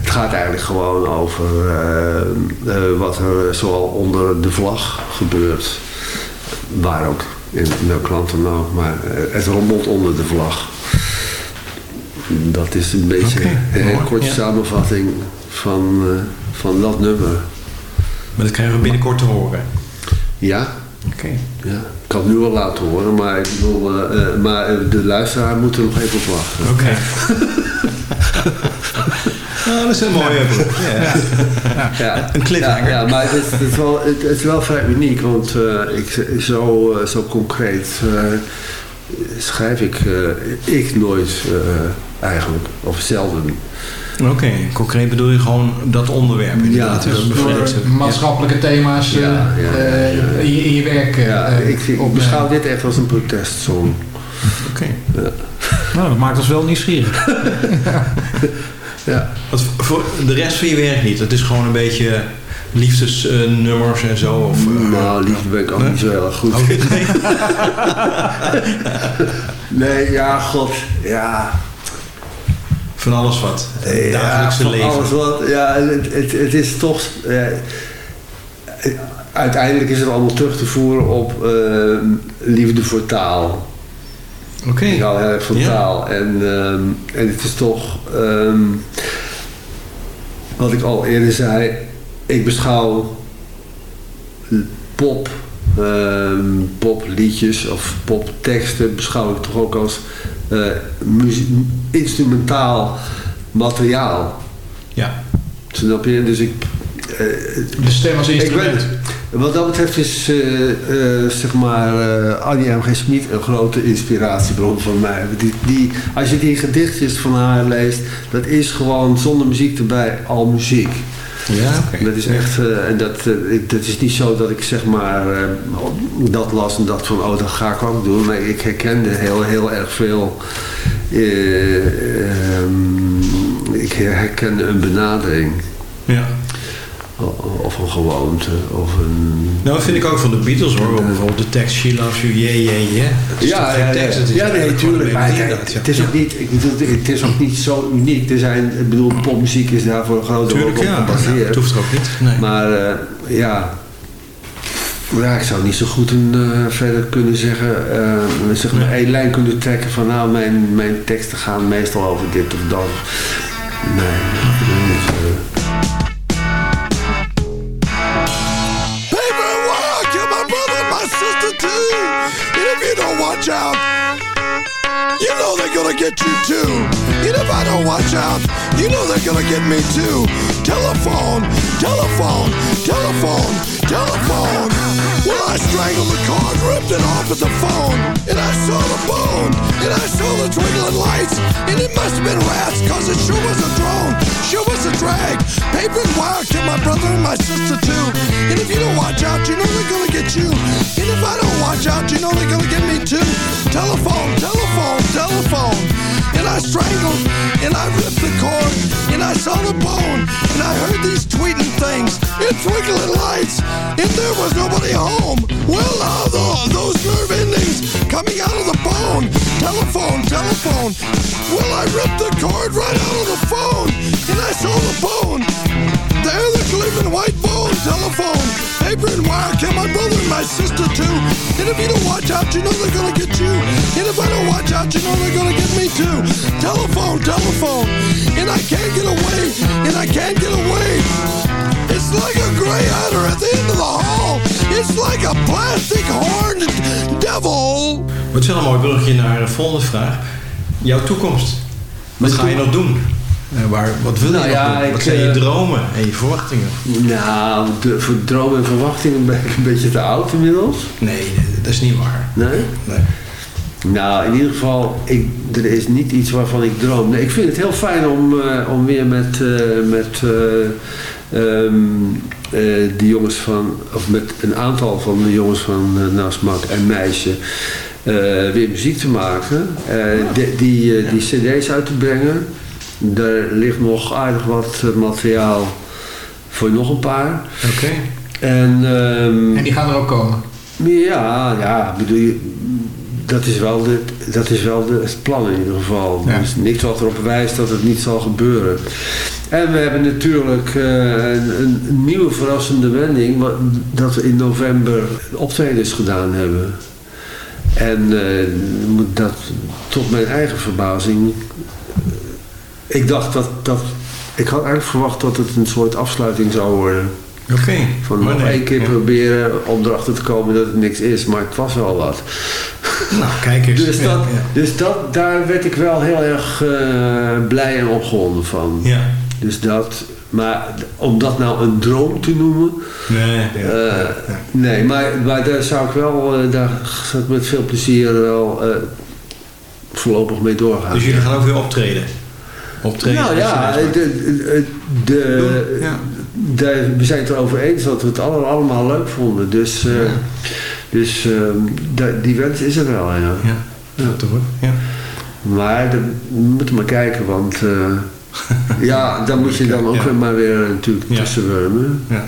het gaat eigenlijk gewoon over eh, eh, wat er zoal onder de vlag gebeurt. Waar ook, in welk land dan ook. Maar het rommelt onder de vlag. Dat is een beetje een korte ja. samenvatting van, van dat nummer. Maar dat krijgen we binnenkort te horen. Ja, Oké. Ja, ik kan het nu wel laten horen, maar, ik bedoel, eh, eh, maar eh, de luisteraar moet er nog even op wachten. Oké. nou, dat is een mooie broek. Ja. Ja, Een cliffhanger. Ja, ja, maar het is, het, is wel, het, het is wel vrij uniek, want eh, ik, zo, zo concreet eh, schrijf ik, ik nooit eh, eigenlijk, of zelden. Oké, concreet bedoel je gewoon dat onderwerp inderdaad. Ja, dat dus bevrijd door maatschappelijke thema's eh, Ja, ja, ja, eh, ja. In, je, in je werk eh, Ja, eh, ik, ik op- beschouw dit echt als een protestsong. Oké. Nou, dat maakt ons wel nieuwsgierig. Ja. Wat voor de rest van je werk niet? Het is gewoon een beetje liefdesnummers en zo? Of, eh, Nou, liefde ben ik ook Nee? niet zo heel erg goed. Oh, nee. Nee, ja, god, ja. Van alles wat. Het Ja, dagelijkse van leven. Alles wat, ja, het, het, het is toch. eh, uiteindelijk is het allemaal terug te voeren op eh, liefde voor taal. Oké. Ik hou heel erg van Ja. taal. En, ehm, en het is toch. ehm, wat ik al eerder zei. Ik beschouw pop. ehm, popliedjes of popteksten beschouw ik toch ook als instrumentaal materiaal. Ja. Snap je? Dus ik. eh, De stem als instrument. wat dat betreft is eh, eh, zeg maar eh Annie M. G. Schmid een grote inspiratiebron van mij. Die, die, als je die gedichtjes van haar leest, dat is gewoon zonder muziek erbij al muziek. Ja. Dat is echt, en dat, eh, dat is niet zo dat ik zeg maar eh, dat las en dacht van oh dat ga ik ook doen. Nee, ik herkende heel, heel erg veel. eh, ehm, ik herkende een benadering. Ja. Of een gewoonte, of een... Nou, dat vind ik ook van de Beatles hoor. Bijvoorbeeld de tekst She Loves You, yeah, yeah, yeah. Dat Ja, ja, tekst? ja. Het is ja, nee, tuurlijk. Maar kijk, ja. het is ook niet, ik bedoel, het is ook niet zo uniek. Er zijn, ik bedoel, popmuziek is daar voor een ook Tuurlijk, op ja. gebaseerd. Het hoeft ook niet. Nee. Maar eh, ja, ja, ik zou niet zo goed een, eh, verder kunnen zeggen, eh, zeg maar één lijn kunnen trekken van nou, mijn, mijn teksten gaan meestal over dit of dat. Nee, watch out, you know they're gonna get you too. And if I don't watch out, you know they're gonna get me too. Telephone, telephone, telephone, telephone. I strangled the cord, ripped it off at the phone. And I saw the bone, and I saw the twinkling lights. And it must have been rats, cause it sure was a drone. Sure was a drag. Paper and wire killed my brother and my sister too. And if you don't watch out, you know they're gonna get you. And if I don't watch out, you know they're gonna get me too. Telephone, telephone, telephone. And I strangled, and I ripped the cord, and I saw the bone, and I heard these tweeting things, and twinkling lights, and there was nobody home. Well, now tho- those nerve endings coming out of the bone. Telephone, telephone. Well, I ripped the cord right out of the phone, and I saw the bone. There, the gleaming white bone telephone. Paper and wire kill my brother and my sister too. And if you don't watch out, you know they're gonna get you. And if I don't watch out, you know they're gonna get me too. Telephone, telephone. And I can't get away. And I can't get away. It's like a gray adder at the end of the like a plastic horned devil. Het is wel een mooi brugje naar de volgende vraag. Jouw toekomst. Wat ga je nog doen? Eh, waar, wat wil Nou je ja, nog doen? ik, Wat zijn je eh, dromen en je verwachtingen? Nou, de, voor dromen en verwachtingen ben ik een beetje te oud inmiddels. Nee, nee, dat is niet waar. Nee? Nee. Nou, in ieder geval, ik, er is niet iets waarvan ik droom. Nee, ik vind het heel fijn om, eh, om weer met, eh, met eh, ehm, eh, de jongens van, of met een aantal van de jongens van uh, Nasmak en Meisje eh, weer muziek te maken. Eh, die, die, eh, cd's uit te brengen. Daar ligt nog aardig wat eh, materiaal voor nog een paar. Oké. En, ehm, En die gaan er ook komen. ja, ja, bedoel je, dat is wel, de, dat is wel de, het plan in ieder geval. Ja. Dus niks wat erop wijst dat het niet zal gebeuren. En we hebben natuurlijk eh, een, een nieuwe verrassende wending, wat, dat we in november optredens gedaan hebben. En eh, moet dat tot mijn eigen verbazing. Ik dacht dat, dat. Ik had eigenlijk verwacht dat het een soort afsluiting zou worden. Oké. Van Maar nog nee, één keer ja. proberen om erachter te komen dat het niks is, maar het was wel wat. Nou, kijk eens. Dus, dat, dus dat, daar werd ik wel heel erg eh, blij en opgewonden van. Ja. Dus dat, maar om dat nou een droom te noemen, Nee, ja, eh, ja, ja. nee, maar, maar daar zou ik wel, eh, daar zou ik met veel plezier wel voorlopig mee doorgaan. Dus jullie gaan ook weer optreden? Optreden? Nou ja, de, de, de- De- we zijn het erover eens dat we het alle- allemaal leuk vonden. Dus, eh, dus ehm, die wens is er wel, ja. Ja, ja. toch. Ja. Maar we moeten maar kijken, want eh, ja, dan moet je dan ook weer maar weer eh, natuurlijk tussenwurmen. Ja.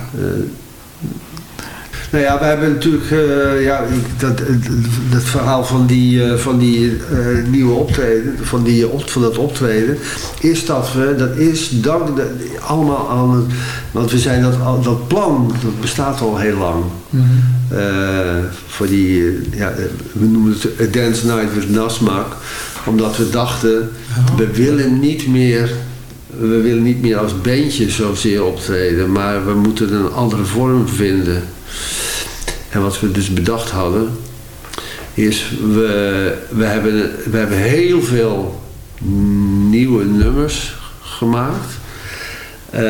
Nou ja, we hebben natuurlijk eh, ja, dat, dat verhaal van die, eh, van die eh, nieuwe optreden, van, die, op, van dat optreden, is dat we, dat is dank de, allemaal aan het, want we zijn dat, al- dat plan, dat bestaat al heel lang. Eh, voor die, ja, we noemen het A Dance Night with Nasmak. Omdat we dachten, we willen niet meer, we willen niet meer als bandje zozeer optreden. Maar we moeten een andere vorm vinden. En wat we dus bedacht hadden, is we, we, hebben, we hebben heel veel nieuwe nummers gemaakt. Eh,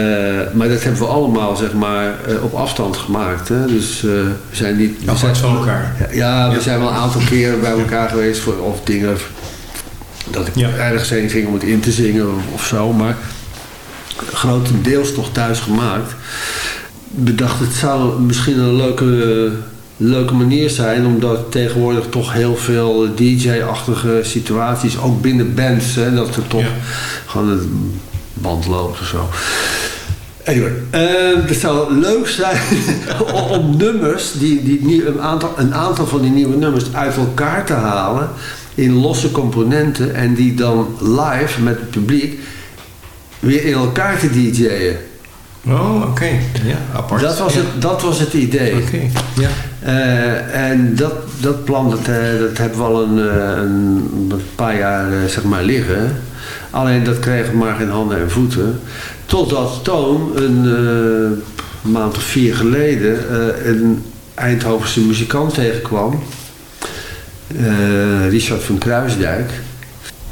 maar dat hebben we allemaal zeg maar, eh, op afstand gemaakt. Hè? Dus eh, we zijn niet. we zijn, van elkaar. Ja, ja, we Ja. zijn wel een aantal keren bij elkaar geweest voor of dingen. Dat ik Ja. ergens heen ging om het in te zingen of, of zo. Maar grotendeels toch thuis gemaakt. We dachten het zou misschien een leuke, leuke manier zijn. Omdat tegenwoordig toch heel veel DJ-achtige situaties, ook binnen bands, hè, dat er toch Ja. gewoon een band loopt of zo. Anyway, eh, het zou leuk zijn om- om nummers, die, die, een, aantal, een aantal van die nieuwe nummers uit elkaar te halen in losse componenten en die dan live met het publiek weer in elkaar te DJ'en. Oh, oké. Ja, apart. Dat was, Ja. het, dat was het idee. Oké. Ja. Eh, en dat, dat plan dat, eh, dat hebben we al een, eh, een, een paar jaar zeg maar liggen. Alleen dat kregen we maar geen handen en voeten. Totdat Toon een maand of vier geleden een Eindhovense muzikant tegenkwam. Richard van Kruisdijk.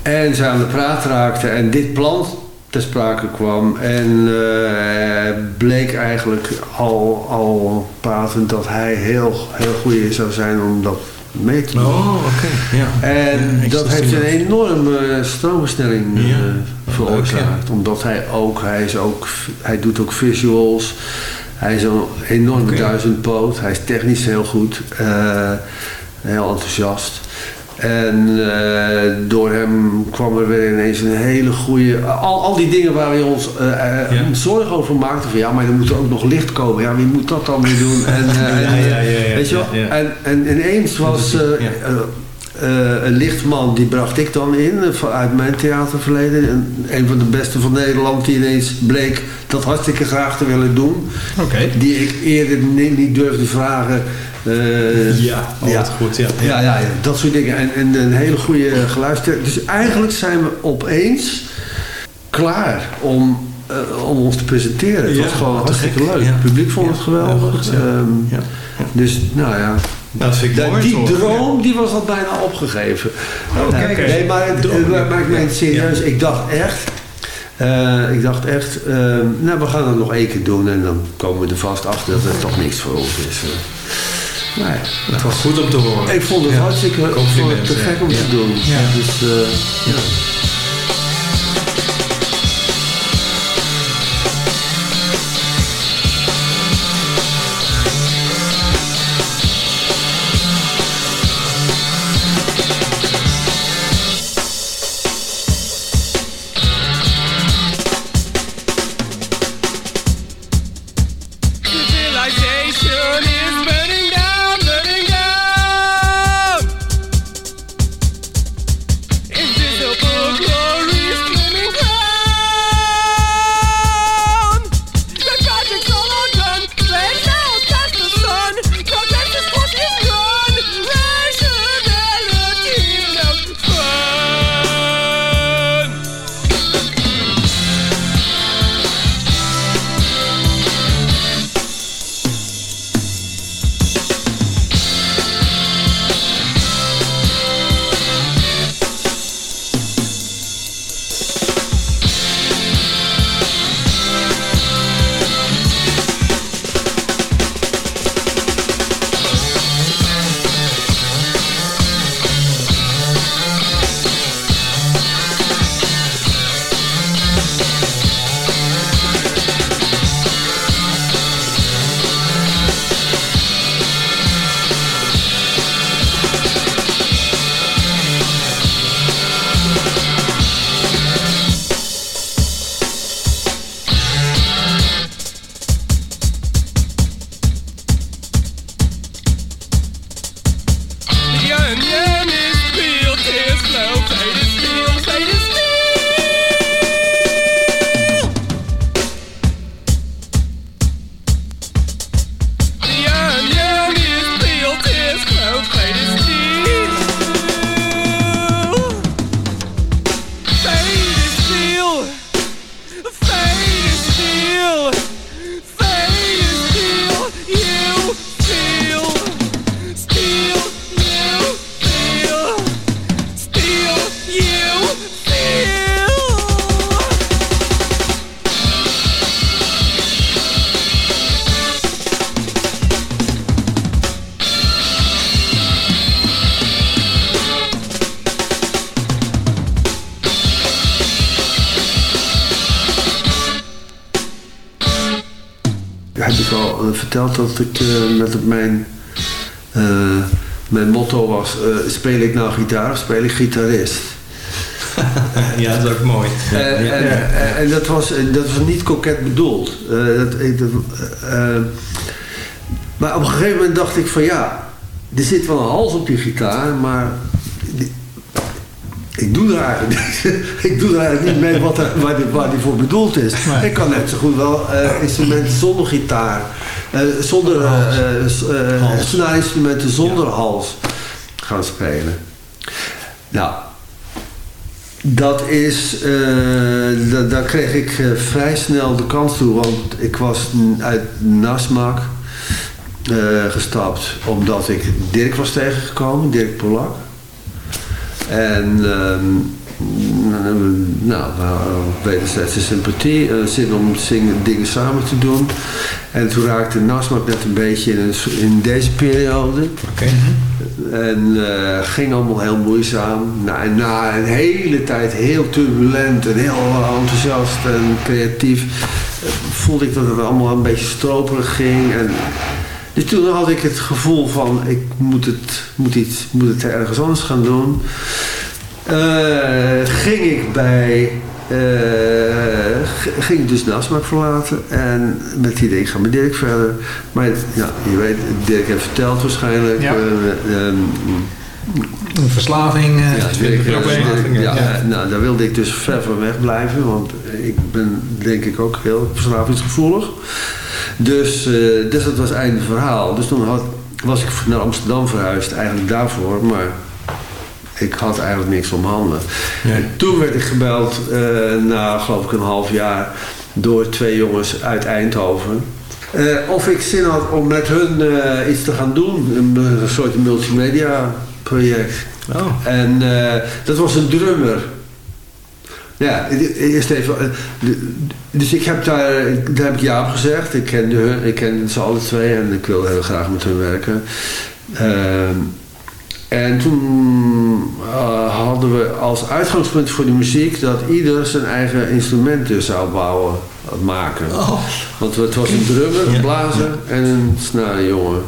En ze aan de praat raakte en dit plan ter sprake kwam. En eh, bleek eigenlijk al, al pratend dat hij heel, heel goed zou zijn om dat mee te doen. Oh, oké. Ja. En Ja, dat heeft een enorme stroomversnelling eh, veroorzaakt. Omdat hij ook, hij is ook, hij doet ook visuals. Hij is een enorme duizendpoot. Hij is technisch heel goed. eh, heel enthousiast. En eh, door hem kwam er weer ineens een hele goede... Al, al die dingen waar we ons eh, eh, Ja. zorgen over maakten. Van ja, maar er moet ook nog licht komen. Ja, wie moet dat dan weer doen? En, en, Ja, ja, ja, ja, weet je wel? En, en ineens was een lichtman, die bracht ik dan in uit mijn theaterverleden. Een, een van de beste van Nederland die ineens bleek dat hartstikke graag te willen doen. Die ik eerder ni- niet durfde vragen. Eh, Ja, wat goed. Ja. ja, ja, ja, dat soort dingen. En, en een hele goede geluidster. Dus eigenlijk zijn we opeens klaar om, eh, om ons te presenteren. Het Ja, was gewoon te hartstikke leuk. Ja. Het publiek vond het Ja, geweldig. ja, goed, ja. Ehm, Ja. Dus nou ja, Nou, dat vind ik mooi. die droom die was al bijna opgegeven. Oh, Nou, nee, maar, maar ik meen het serieus. Ja. Ik dacht echt, Eh, ik dacht echt, eh, nou we gaan het nog één keer doen en dan komen we er vast achter dat het toch niks voor ons is. Ja, het was Goed om te horen. Ik vond het Ja. hartstikke ik vond het Compliment, te gek om ja. te doen. Ja. Dus, eh, mijn, eh, mijn motto was, eh, speel ik nou gitaar of speel ik gitarist? Ja, dat is ook mooi. En, en, en- en dat, was, dat was niet koket bedoeld. Eh, dat, eh, eh, maar op een gegeven moment dacht ik van ja, er zit wel een hals op die gitaar, maar die- ik doe er eigenlijk, niet- ik doe er eigenlijk niet mee wat er, waar, die, waar die voor bedoeld is. Ik kan net zo goed wel eh, instrumenten zonder gitaar, eh, zonder eh, eh, s- eh, snaarinstrumenten zonder hals gaan spelen. Nou, dat is, eh, da- daar kreeg ik eh, vrij snel de kans toe, want ik was uit Nasmak eh, gestapt omdat ik Dirk was tegengekomen, Dirk Polak. En ehm, nou, wederzijdse sympathie, eh, zin om zingen, dingen samen te doen. En toen raakte Nasmak net een beetje in, in deze periode. Oké. En eh, ging allemaal heel moeizaam. Na, en na een hele tijd heel turbulent en heel enthousiast en creatief, eh, voelde ik dat het allemaal een beetje stroperig ging. En, dus toen had ik het gevoel van, ik moet het, moet iets, moet het ergens anders gaan doen. Eh, ging ik bij, g- ging ik dus Nasmak verlaten en met het idee, ik ga met Dirk verder. Maar ja, je weet, Dirk heeft verteld waarschijnlijk. Ja. eh, ehm, Een verslaving. ja, Dirk, eh, bij. ja, Ja. nou, daar wilde ik dus ver van weg blijven, want ik ben denk ik ook heel verslavingsgevoelig. Dus, dus dat was het einde verhaal. Dus toen had, was ik naar Amsterdam verhuisd, eigenlijk daarvoor, maar ik had eigenlijk niks om handen. Ja. En toen werd ik gebeld, eh, na geloof ik een half jaar, door twee jongens uit Eindhoven. Eh, of ik zin had om met hun eh, iets te gaan doen, een, een soort multimedia project. Oh. En dat was een drummer. Ja, eerst even. Dus ik heb daar, daar heb ik ja op gezegd. Ik kende hun, ik kende ze alle twee en ik wilde heel graag met hun werken. Ehm, en toen eh, hadden we als uitgangspunt voor de muziek dat ieder zijn eigen instrumenten zou bouwen, maken. Want het was een drummer, een blazer en een snarenjongen.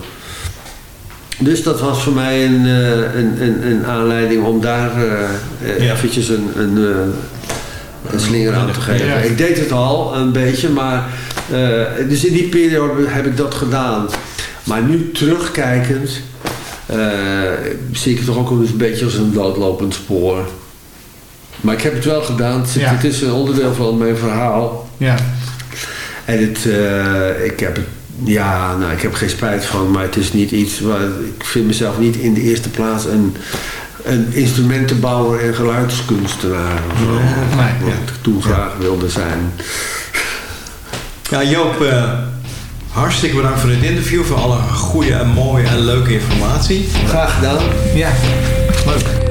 Dus dat was voor mij een, eh, een, een, een aanleiding om daar eh, eh, Ja. eventjes een, een, eh, een slinger aan te geven. Ja. Ik deed het al een beetje, maar eh, dus in die periode heb ik dat gedaan. Maar nu terugkijkend eh, zie ik het toch ook wel eens een beetje als een doodlopend spoor. Maar ik heb het wel gedaan. Het, Ja. het is een onderdeel van mijn verhaal. Ja. En het, eh, ik heb het, ja, nou, ik heb geen spijt van, maar het is niet iets waar, ik vind mezelf niet in de eerste plaats een, een instrumentenbouwer en geluidskunstenaar of zo. Nee, Wat ik toen graag wilde zijn. Ja, Joop, eh, hartstikke bedankt voor dit interview. Voor alle goede en mooie en leuke informatie. Graag gedaan. Ja, leuk.